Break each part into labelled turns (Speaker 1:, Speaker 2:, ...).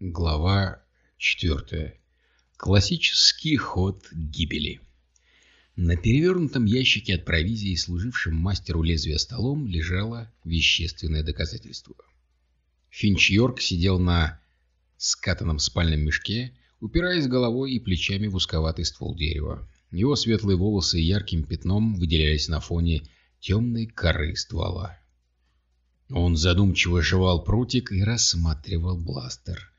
Speaker 1: Глава 4. Классический ход гибели. На перевернутом ящике от провизии, служившем мастеру лезвия столом, лежало вещественное доказательство. Финч Йорк сидел на скатанном спальном мешке, упираясь головой и плечами в узковатый ствол дерева. Его светлые волосы ярким пятном выделялись на фоне темной коры ствола. Он задумчиво жевал прутик и рассматривал бластер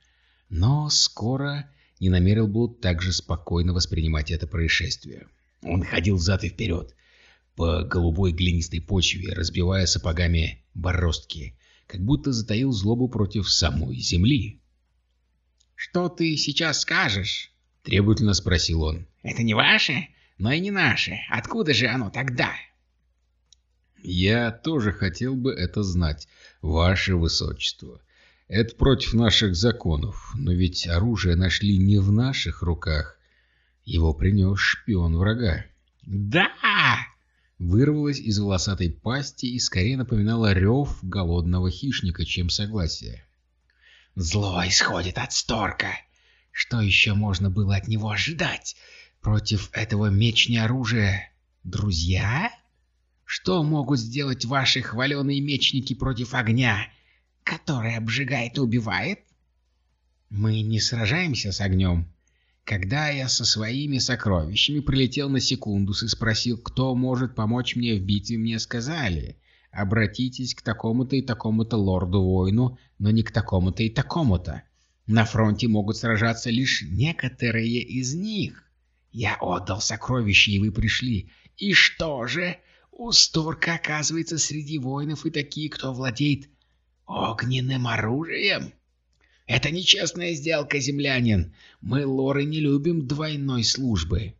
Speaker 1: но скоро не намерен был так же спокойно воспринимать это происшествие. Он ходил взад и вперед по голубой глинистой почве, разбивая сапогами бороздки, как будто затаил злобу против самой земли.
Speaker 2: «Что ты сейчас скажешь?»
Speaker 1: — требовательно спросил он.
Speaker 2: «Это не ваше, но и не наше. Откуда же оно тогда?»
Speaker 1: «Я тоже хотел бы это знать, ваше высочество. Это против наших законов, но ведь оружие нашли не в наших руках. Его принес шпион врага.
Speaker 2: «Да!»
Speaker 1: Вырвалось из волосатой пасти и скорее напоминало рев голодного хищника, чем согласие.
Speaker 2: «Зло исходит от Сторка. Что еще можно было от него ожидать? Против этого меч не оружие. Друзья? Что могут сделать ваши хваленые мечники против огня?» Который обжигает и убивает? Мы не сражаемся с огнем. Когда я со своими сокровищами прилетел на секундус и спросил, кто может помочь мне в битве, мне сказали, обратитесь к такому-то и такому-то лорду-воину, но не к такому-то и такому-то. На фронте могут сражаться лишь некоторые из них. Я отдал сокровища, и вы пришли. И что же? У Сторка, оказывается, среди воинов и такие, кто владеет огненным оружием? Это нечестная сделка, землянин. Мы, лоры, не любим двойной службы.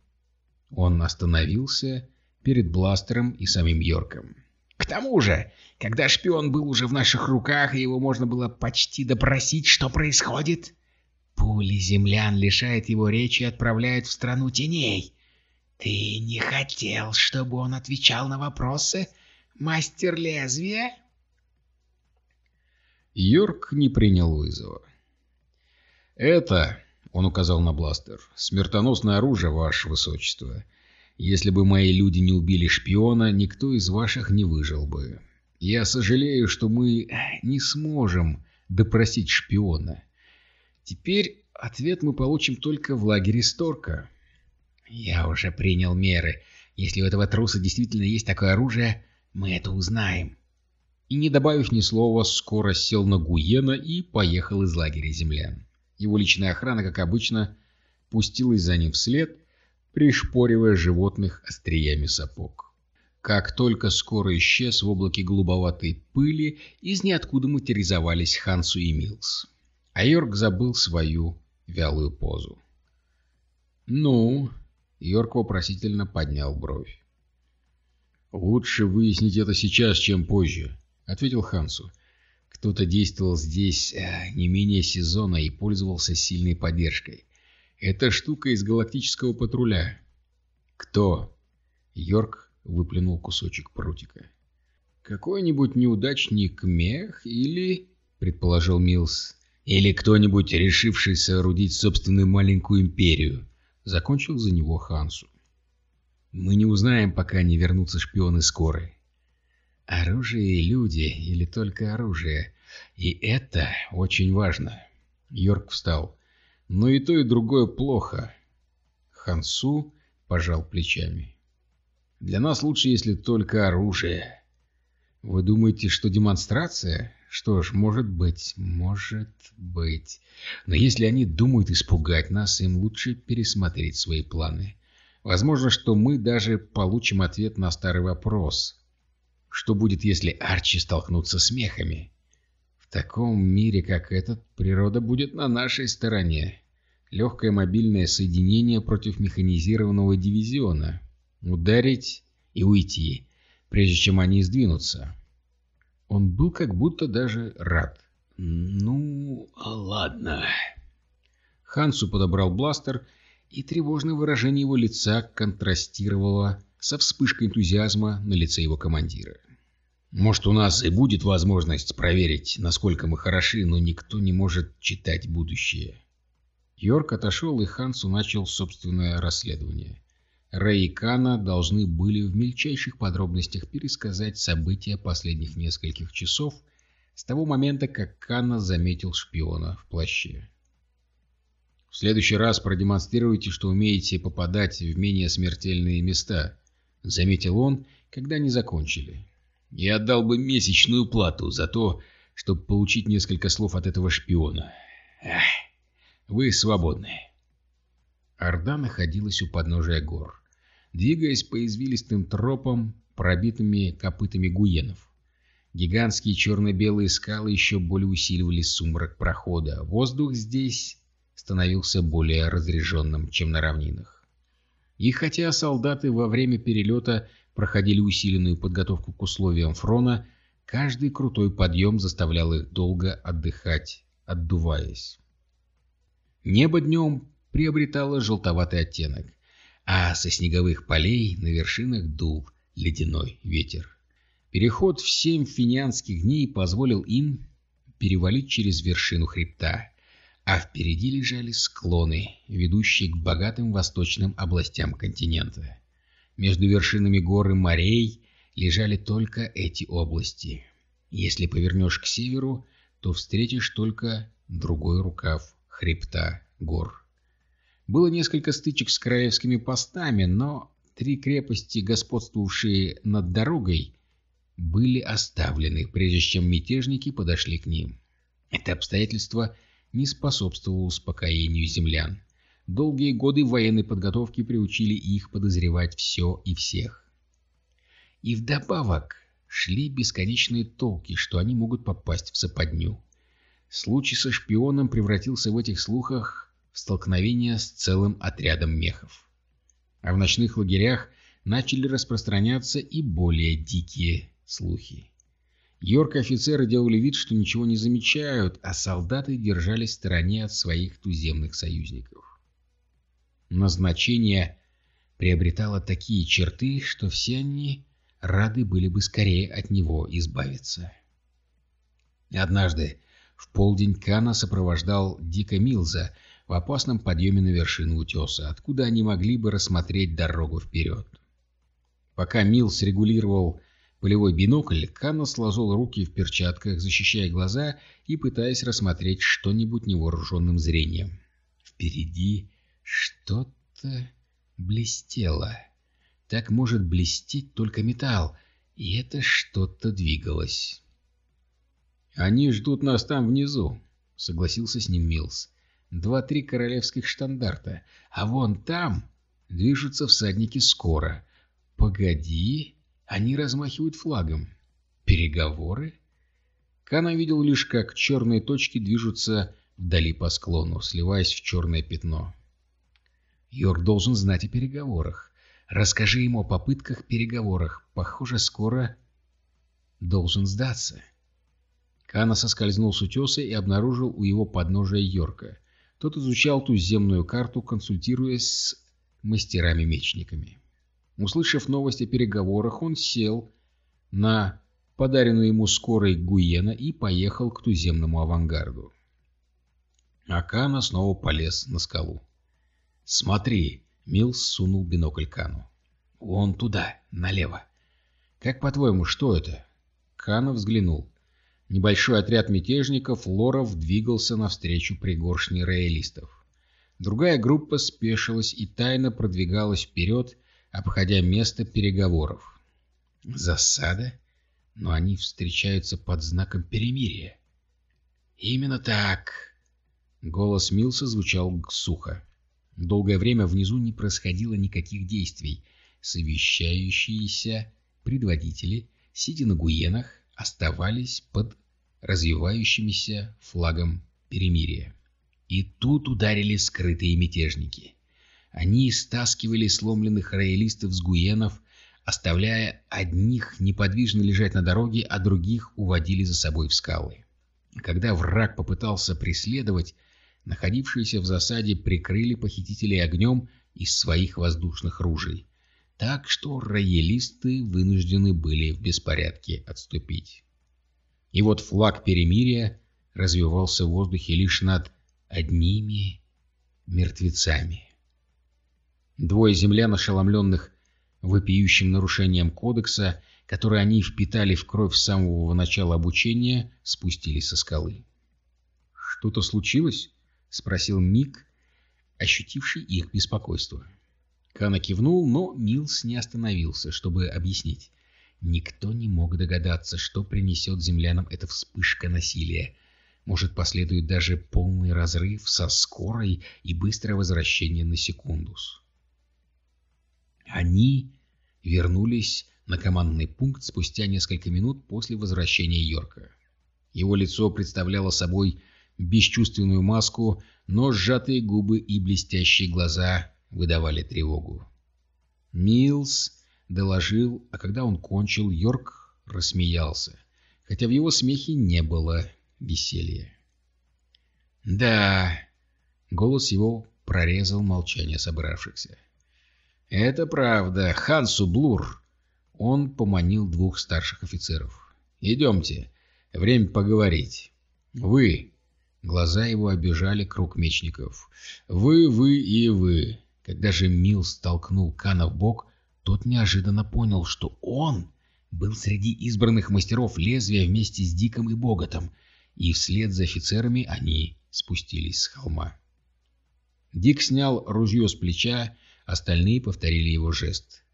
Speaker 1: Он остановился перед Бластером и самим Йорком.
Speaker 2: К тому же, когда шпион был уже в наших руках, и его можно было почти допросить, что происходит, пули землян лишает его речи и отправляют в страну теней. Ты не хотел, чтобы он отвечал на вопросы, мастер лезвия?
Speaker 1: Йорк не принял вызова. «Это, — он указал на бластер, — смертоносное оружие, ваше высочество. Если бы мои люди не убили шпиона, никто из ваших не выжил бы. Я сожалею, что мы не сможем допросить шпиона. Теперь ответ мы получим только в лагере Сторка».
Speaker 2: «Я уже принял меры. Если у этого труса действительно есть такое оружие, мы это узнаем
Speaker 1: и, не добавив ни слова, скоро сел на Гуена и поехал из лагеря землян. Его личная охрана, как обычно, пустилась за ним вслед, пришпоривая животных остриями сапог. Как только скоро исчез в облаке голубоватой пыли, из ниоткуда материализовались Хансу и Милс. А Йорк забыл свою вялую позу. «Ну?» — Йорк вопросительно поднял бровь. «Лучше выяснить это сейчас, чем позже», ответил Хансу. Кто-то действовал здесь э, не менее сезона и пользовался сильной поддержкой. Это штука из галактического патруля. Кто? Йорк выплюнул кусочек прутика. Какой-нибудь неудачник Мех или, предположил Милс, или кто-нибудь, решивший соорудить собственную маленькую империю, закончил за него Хансу. Мы не узнаем, пока не вернутся шпионы скорой. Оружие и люди, или только оружие. И это очень важно. Йорк встал. Но и то, и другое плохо. Хансу пожал плечами. Для нас лучше, если только оружие. Вы думаете, что демонстрация? Что ж, может быть, может быть. Но если они думают испугать нас, им лучше пересмотреть свои планы. Возможно, что мы даже получим ответ на старый вопрос — что будет, если Арчи столкнутся с мехами? В таком мире, как этот, природа будет на нашей стороне. Легкое мобильное соединение против механизированного дивизиона. Ударить и уйти, прежде чем они сдвинутся. Он был как будто даже рад. «Ну, ладно». Хансу подобрал бластер, и тревожное выражение его лица контрастировало со вспышкой энтузиазма на лице его командира. Может, у нас и будет возможность проверить, насколько мы хороши, но никто не может читать будущее. Йорк отошел, и Хансу начал собственное расследование. Рэй и Кана должны были в мельчайших подробностях пересказать события последних нескольких часов с того момента, как Кана заметил шпиона в плаще. В следующий раз продемонстрируйте, что умеете попадать в менее смертельные места, — заметил он, когда они закончили. Я отдал бы месячную плату за то, чтобы получить несколько слов от этого шпиона. Эх, вы свободны. Орда находилась у подножия гор, двигаясь по извилистым тропам, пробитыми копытами гуенов. Гигантские черно-белые скалы еще более усиливали сумрак прохода. Воздух здесь становился более разреженным, чем на равнинах. И хотя солдаты во время перелета проходили усиленную подготовку к условиям фрона, каждый крутой подъем заставлял их долго отдыхать, отдуваясь. Небо днем приобретало желтоватый оттенок, а со снеговых полей на вершинах дул ледяной ветер. Переход в семь финианских дней позволил им перевалить через вершину хребта, а впереди лежали склоны, ведущие к богатым восточным областям континента. Между вершинами гор и морей лежали только эти области. Если повернешь к северу, то встретишь только другой рукав хребта гор. Было несколько стычек с королевскими постами, но три крепости, господствовавшие над дорогой, были оставлены, прежде чем мятежники подошли к ним. Это обстоятельство не способствовало успокоению землян. Долгие годы военной подготовки приучили их подозревать все и всех. И вдобавок шли бесконечные толки, что они могут попасть в западню. Случай со шпионом превратился в этих слухах в столкновение с целым отрядом мехов. А в ночных лагерях начали распространяться и более дикие слухи. Йорк офицеры делали вид, что ничего не замечают, а солдаты держались в стороне от своих туземных союзников назначение приобретало такие черты, что все они рады были бы скорее от него избавиться. Однажды в полдень Кана сопровождал Дика Милза в опасном подъеме на вершину утеса, откуда они могли бы рассмотреть дорогу вперед. Пока Милз регулировал полевой бинокль, Кана сложил руки в перчатках, защищая глаза и пытаясь рассмотреть что-нибудь невооруженным зрением. Впереди что-то блестело. Так может блестеть только металл, и это что-то двигалось. «Они ждут нас там внизу», — согласился с ним Милс. «Два-три королевских штандарта, а вон там движутся всадники скоро. Погоди, они размахивают флагом. Переговоры?» Кана видел лишь, как черные точки движутся вдали по склону, сливаясь в черное пятно. Йорк должен знать о переговорах. Расскажи ему о попытках переговорах. Похоже, скоро должен сдаться. Кана соскользнул с утеса и обнаружил у его подножия Йорка. Тот изучал туземную карту, консультируясь с мастерами-мечниками. Услышав новость о переговорах, он сел на подаренную ему скорой Гуена и поехал к туземному авангарду. А Кана снова полез на скалу. «Смотри!» — Милс сунул бинокль Кану. «Вон туда, налево». «Как по-твоему, что это?» Кана взглянул. Небольшой отряд мятежников Лоров двигался навстречу пригоршни роялистов. Другая группа спешилась и тайно продвигалась вперед, обходя место переговоров. Засада? Но они встречаются под знаком перемирия. «Именно так!» Голос Милса звучал сухо. Долгое время внизу не происходило никаких действий. Совещающиеся предводители, сидя на гуенах, оставались под развивающимся флагом перемирия. И тут ударили скрытые мятежники. Они стаскивали сломленных роялистов с гуенов, оставляя одних неподвижно лежать на дороге, а других уводили за собой в скалы. Когда враг попытался преследовать, Находившиеся в засаде прикрыли похитителей огнем из своих воздушных ружей. так что роялисты вынуждены были в беспорядке отступить. И вот флаг перемирия развивался в воздухе лишь над одними мертвецами. Двое землян, ошеломленных вопиющим нарушением кодекса, который они впитали в кровь с самого начала обучения, спустились со скалы. «Что-то случилось?» — спросил Мик, ощутивший их беспокойство. Кана кивнул, но Милс не остановился, чтобы объяснить. Никто не мог догадаться, что принесет землянам эта вспышка насилия. Может, последует даже полный разрыв со скорой и быстрое возвращение на секундус. Они вернулись на командный пункт спустя несколько минут после возвращения Йорка. Его лицо представляло собой бесчувственную маску, но сжатые губы и блестящие глаза выдавали тревогу. Милс доложил, а когда он кончил, Йорк рассмеялся, хотя в его смехе не было веселья. «Да...» — голос его прорезал молчание собравшихся. «Это правда. Хансу Блур...» Он поманил двух старших офицеров. «Идемте. Время поговорить. Вы...» Глаза его обижали круг мечников. «Вы, вы и вы. Когда же Мил столкнул Кана в бок, тот неожиданно понял, что он был среди избранных мастеров лезвия вместе с Диком и Боготом, и вслед за офицерами они спустились с холма. Дик снял ружье с плеча, остальные повторили его жест.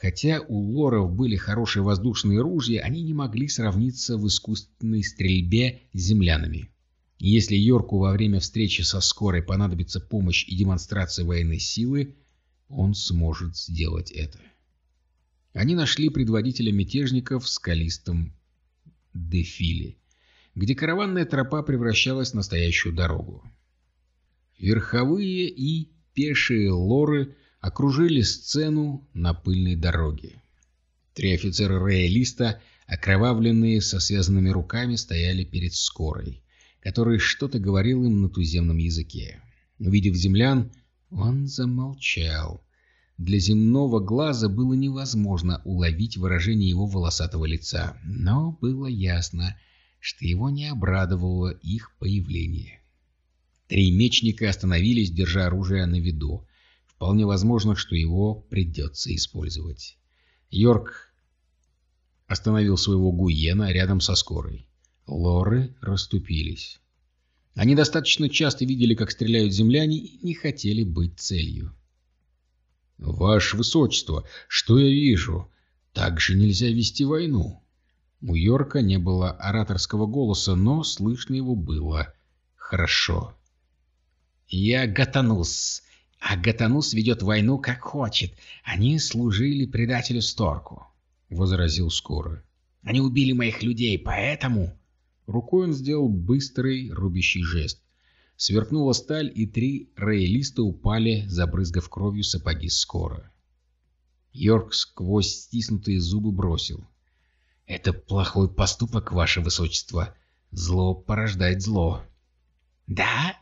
Speaker 1: Хотя у лоров были хорошие воздушные ружья, они не могли сравниться в искусственной стрельбе с землянами. Если Йорку во время встречи со скорой понадобится помощь и демонстрация военной силы, он сможет сделать это. Они нашли предводителя мятежников в скалистом дефиле, где караванная тропа превращалась в настоящую дорогу. Верховые и пешие лоры окружили сцену на пыльной дороге. Три офицера роялиста, окровавленные со связанными руками, стояли перед скорой который что-то говорил им на туземном языке. Увидев землян, он замолчал. Для земного глаза было невозможно уловить выражение его волосатого лица, но было ясно, что его не обрадовало их появление. Три мечника остановились, держа оружие на виду. Вполне возможно, что его придется использовать. Йорк остановил своего Гуена рядом со скорой. Лоры расступились. Они достаточно часто видели, как стреляют земляне, и не хотели быть целью. «Ваше Высочество, что я вижу? Так же нельзя вести войну». У Йорка не было ораторского голоса, но слышно его было хорошо. «Я Гатанус, а Гатанус ведет войну как хочет. Они служили предателю Сторку», — возразил Скоро. «Они убили моих людей, поэтому...» Рукой он сделал быстрый рубящий жест. Сверкнула сталь, и три роялиста упали, забрызгав кровью сапоги скоро. Йорк сквозь стиснутые зубы бросил. «Это плохой поступок, ваше высочество. Зло порождает зло». «Да?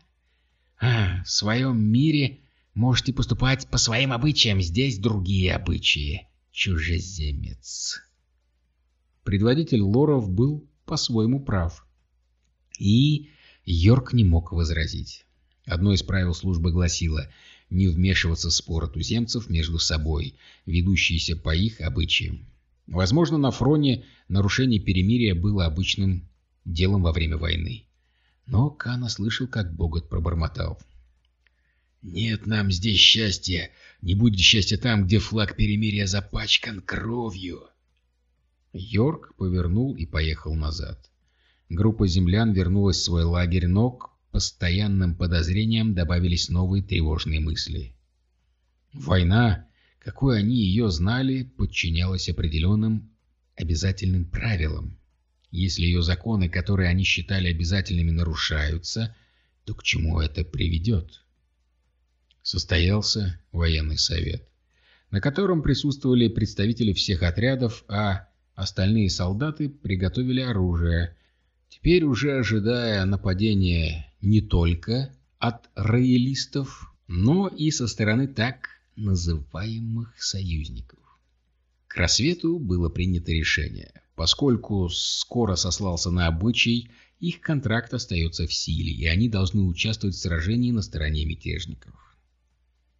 Speaker 1: А, в своем мире можете поступать по своим обычаям, здесь другие обычаи. Чужеземец». Предводитель лоров был по-своему прав. И Йорк не мог возразить. Одно из правил службы гласило не вмешиваться в споры туземцев между собой, ведущиеся по их обычаям. Возможно, на фроне нарушение перемирия было обычным делом во время войны. Но Кана слышал, как Богот пробормотал. «Нет нам здесь счастья. Не будет счастья там, где флаг перемирия запачкан кровью». Йорк повернул и поехал назад. Группа землян вернулась в свой лагерь, но к постоянным подозрениям добавились новые тревожные мысли. Война, какой они ее знали, подчинялась определенным обязательным правилам. Если ее законы, которые они считали обязательными, нарушаются, то к чему это приведет? Состоялся военный совет, на котором присутствовали представители всех отрядов, а Остальные солдаты приготовили оружие, теперь уже ожидая нападения не только от роялистов, но и со стороны так называемых союзников. К рассвету было принято решение. Поскольку скоро сослался на обычай, их контракт остается в силе, и они должны участвовать в сражении на стороне мятежников.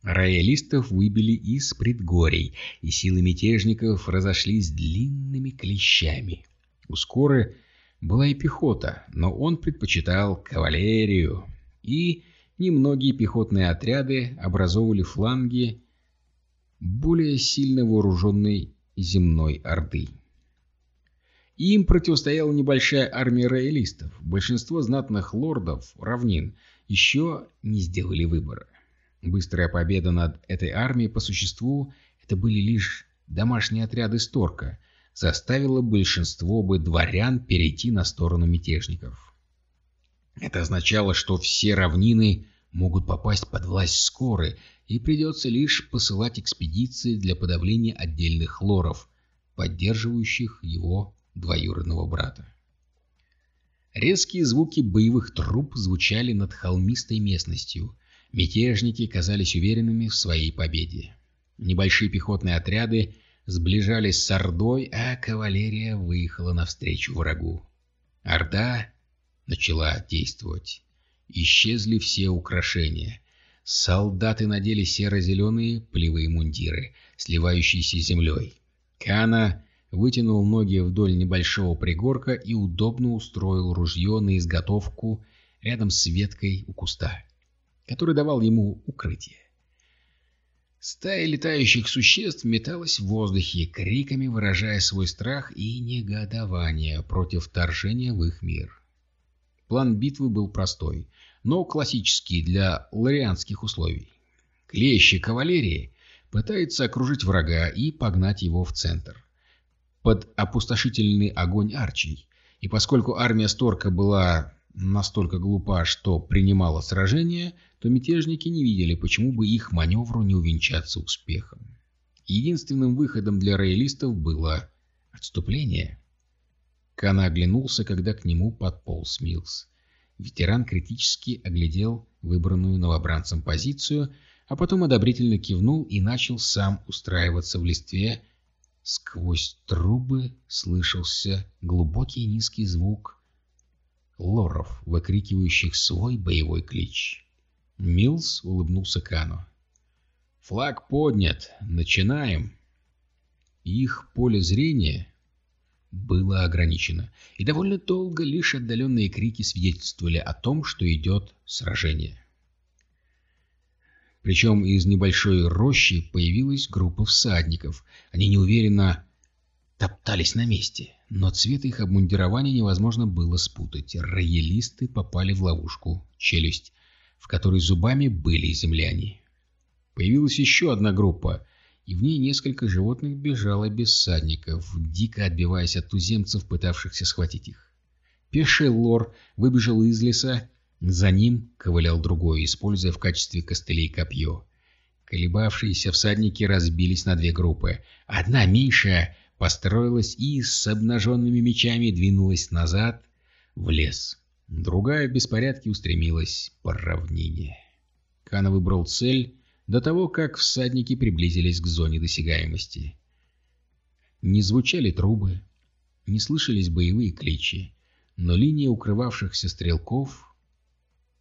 Speaker 1: Роялистов выбили из предгорий, и силы мятежников разошлись длинными клещами. У Скоры была и пехота, но он предпочитал кавалерию, и немногие пехотные отряды образовывали фланги более сильно вооруженной земной орды. Им противостояла небольшая армия роялистов. Большинство знатных лордов равнин еще не сделали выбора. Быстрая победа над этой армией по существу это были лишь домашние отряды Сторка, заставила большинство бы дворян перейти на сторону мятежников. Это означало, что все равнины могут попасть под власть Скоры, и придется лишь посылать экспедиции для подавления отдельных лоров, поддерживающих его двоюродного брата. Резкие звуки боевых труб звучали над холмистой местностью, Мятежники казались уверенными в своей победе. Небольшие пехотные отряды сближались с Ордой, а кавалерия выехала навстречу врагу. Орда начала действовать. Исчезли все украшения. Солдаты надели серо-зеленые полевые мундиры, сливающиеся с землей. Кана вытянул ноги вдоль небольшого пригорка и удобно устроил ружье на изготовку рядом с веткой у куста который давал ему укрытие. Стая летающих существ металась в воздухе, криками выражая свой страх и негодование против вторжения в их мир. План битвы был простой, но классический для ларианских условий. Клещи кавалерии пытаются окружить врага и погнать его в центр. Под опустошительный огонь арчей. И поскольку армия Сторка была настолько глупа, что принимала сражение, то мятежники не видели, почему бы их маневру не увенчаться успехом. Единственным выходом для роялистов было отступление. Кана оглянулся, когда к нему подполз Милс. Ветеран критически оглядел выбранную новобранцем позицию, а потом одобрительно кивнул и начал сам устраиваться в листве. Сквозь трубы слышался глубокий низкий звук лоров, выкрикивающих свой боевой клич. Милс улыбнулся Кану. «Флаг поднят. Начинаем». Их поле зрения было ограничено, и довольно долго лишь отдаленные крики свидетельствовали о том, что идет сражение. Причем из небольшой рощи появилась группа всадников. Они неуверенно топтались на месте, но цвет их обмундирования невозможно было спутать. Роялисты попали в ловушку, челюсть, в которой зубами были земляне. Появилась еще одна группа, и в ней несколько животных бежало без всадников, дико отбиваясь от туземцев, пытавшихся схватить их. Пеший лор выбежал из леса, за ним ковылял другой, используя в качестве костылей копье. Колебавшиеся всадники разбились на две группы. Одна меньшая построилась и с обнаженными мечами двинулась назад в лес. Другая в беспорядке устремилась по равнине. Кана выбрал цель до того, как всадники приблизились к зоне досягаемости. Не звучали трубы, не слышались боевые кличи, но линия укрывавшихся стрелков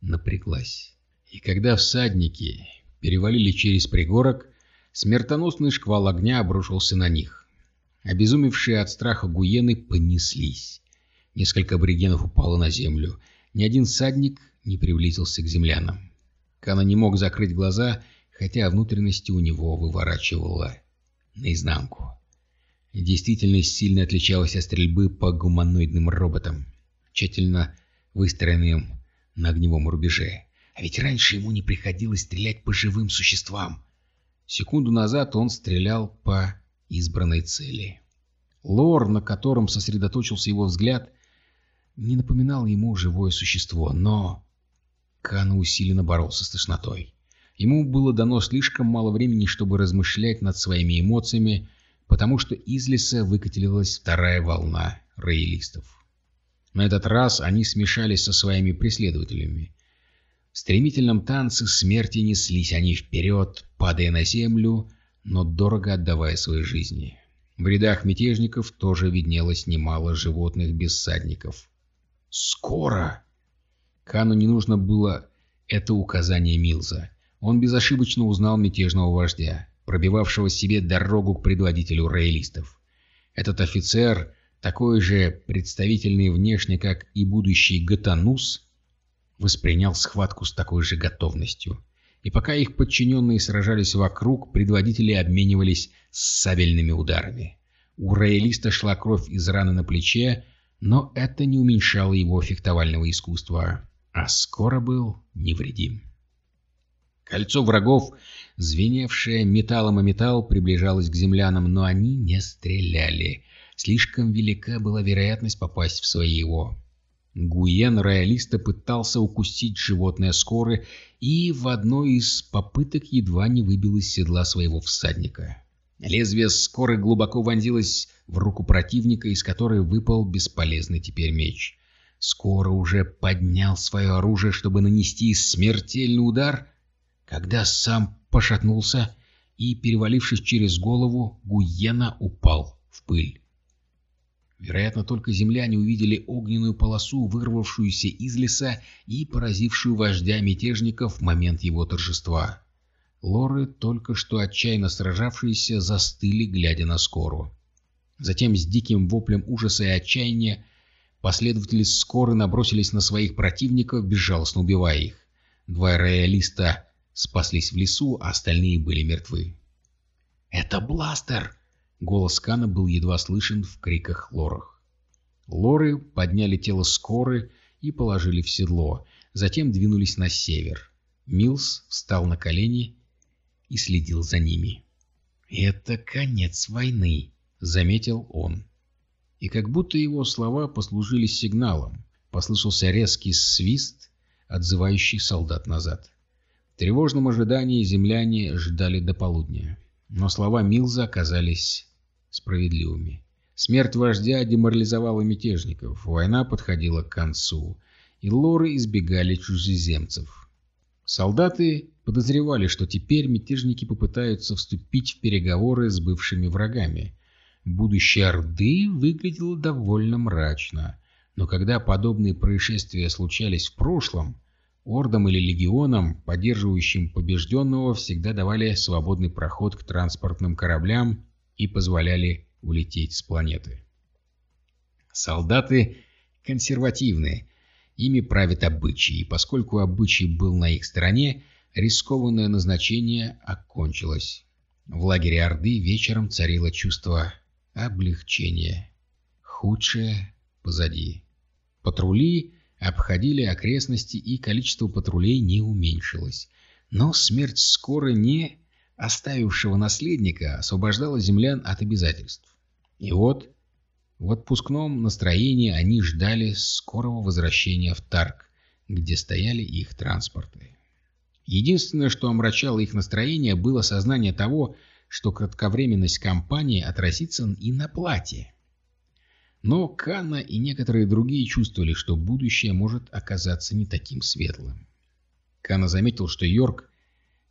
Speaker 1: напряглась. И когда всадники перевалили через пригорок, смертоносный шквал огня обрушился на них. Обезумевшие от страха гуены понеслись. Несколько аборигенов упало на землю. Ни один садник не приблизился к землянам. Кана не мог закрыть глаза, хотя внутренности у него выворачивало наизнанку. Действительность сильно отличалась от стрельбы по гуманоидным роботам, тщательно выстроенным на огневом рубеже. А ведь раньше ему не приходилось стрелять по живым существам. Секунду назад он стрелял по избранной цели. Лор, на котором сосредоточился его взгляд, не напоминал ему живое существо, но... Кан усиленно боролся с тошнотой. Ему было дано слишком мало времени, чтобы размышлять над своими эмоциями, потому что из леса выкатилась вторая волна роялистов. На этот раз они смешались со своими преследователями. В стремительном танце смерти неслись они вперед, падая на землю, но дорого отдавая свои жизни. В рядах мятежников тоже виднелось немало животных бессадников. «Скоро!» Кану не нужно было это указание Милза. Он безошибочно узнал мятежного вождя, пробивавшего себе дорогу к предводителю роялистов. Этот офицер, такой же представительный внешне, как и будущий Гатанус, воспринял схватку с такой же готовностью. И пока их подчиненные сражались вокруг, предводители обменивались сабельными ударами. У роялиста шла кровь из раны на плече, но это не уменьшало его фехтовального искусства, а скоро был невредим. Кольцо врагов, звеневшее металлом о металл, приближалось к землянам, но они не стреляли. Слишком велика была вероятность попасть в своего. Гуен роялиста пытался укусить животное скоры и в одной из попыток едва не выбил из седла своего всадника. Лезвие скоры глубоко вонзилось в руку противника, из которой выпал бесполезный теперь меч. Скоро уже поднял свое оружие, чтобы нанести смертельный удар, когда сам пошатнулся и, перевалившись через голову, Гуена упал в пыль. Вероятно, только земляне увидели огненную полосу, вырвавшуюся из леса и поразившую вождя мятежников в момент его торжества. Лоры, только что отчаянно сражавшиеся, застыли, глядя на скору. Затем с диким воплем ужаса и отчаяния последователи скоры набросились на своих противников, безжалостно убивая их. Два роялиста спаслись в лесу, а остальные были мертвы. «Это бластер!» Голос Кана был едва слышен в криках лорах. Лоры подняли тело Скоры и положили в седло, затем двинулись на север. Милс встал на колени и следил за ними. «Это конец войны», — заметил он. И как будто его слова послужили сигналом, послышался резкий свист, отзывающий солдат назад. В тревожном ожидании земляне ждали до полудня. Но слова Милза оказались справедливыми. Смерть вождя деморализовала мятежников, война подходила к концу, и лоры избегали чужеземцев. Солдаты подозревали, что теперь мятежники попытаются вступить в переговоры с бывшими врагами. Будущее Орды выглядело довольно мрачно, но когда подобные происшествия случались в прошлом, ордам или легионам, поддерживающим побежденного, всегда давали свободный проход к транспортным кораблям и позволяли улететь с планеты. Солдаты консервативные, ими правят обычаи, и поскольку обычай был на их стороне, рискованное назначение окончилось. В лагере Орды вечером царило чувство облегчения. Худшее позади. Патрули обходили окрестности, и количество патрулей не уменьшилось. Но смерть скоро не оставившего наследника, освобождала землян от обязательств. И вот, в отпускном настроении они ждали скорого возвращения в Тарк, где стояли их транспорты. Единственное, что омрачало их настроение, было сознание того, что кратковременность кампании отразится и на плате. Но Канна и некоторые другие чувствовали, что будущее может оказаться не таким светлым. Канна заметил, что Йорк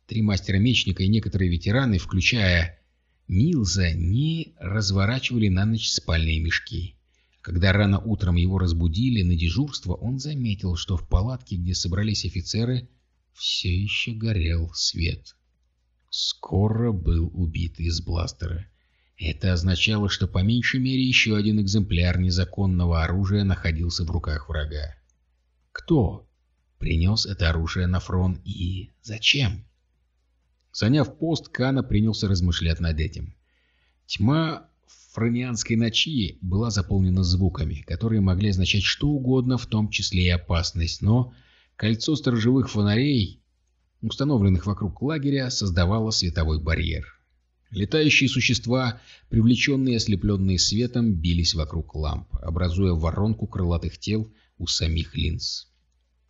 Speaker 1: Три мастера-мечника и некоторые ветераны, включая Милза, не разворачивали на ночь спальные мешки. Когда рано утром его разбудили на дежурство, он заметил, что в палатке, где собрались офицеры, все еще горел свет. Скоро был убит из бластера. Это означало, что по меньшей мере еще один экземпляр незаконного оружия находился в руках врага. Кто принес это оружие на фронт и зачем? Заняв пост, Кана принялся размышлять над этим. Тьма фронианской ночи была заполнена звуками, которые могли означать что угодно, в том числе и опасность, но кольцо сторожевых фонарей, установленных вокруг лагеря, создавало световой барьер. Летающие существа, привлеченные ослепленные светом, бились вокруг ламп, образуя воронку крылатых тел у самих линз.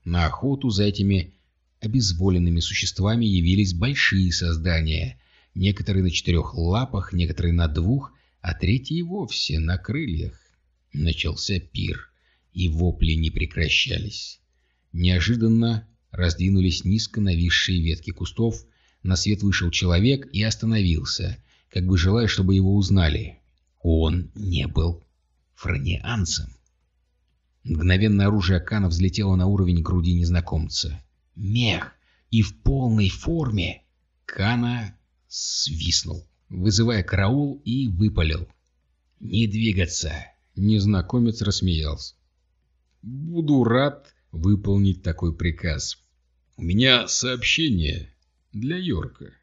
Speaker 1: На охоту за этими обезволенными существами явились большие создания, некоторые на четырех лапах, некоторые на двух, а третьи вовсе на крыльях. Начался пир, и вопли не прекращались. Неожиданно раздвинулись низко нависшие ветки кустов, на свет вышел человек и остановился, как бы желая, чтобы его узнали.
Speaker 2: Он не был франианцем. Мгновенно оружие Кана взлетело на уровень груди незнакомца. Мех и в полной форме. Кана свистнул, вызывая караул, и выпалил. «Не двигаться!»
Speaker 1: Незнакомец рассмеялся. «Буду рад выполнить такой приказ. У меня сообщение для Йорка».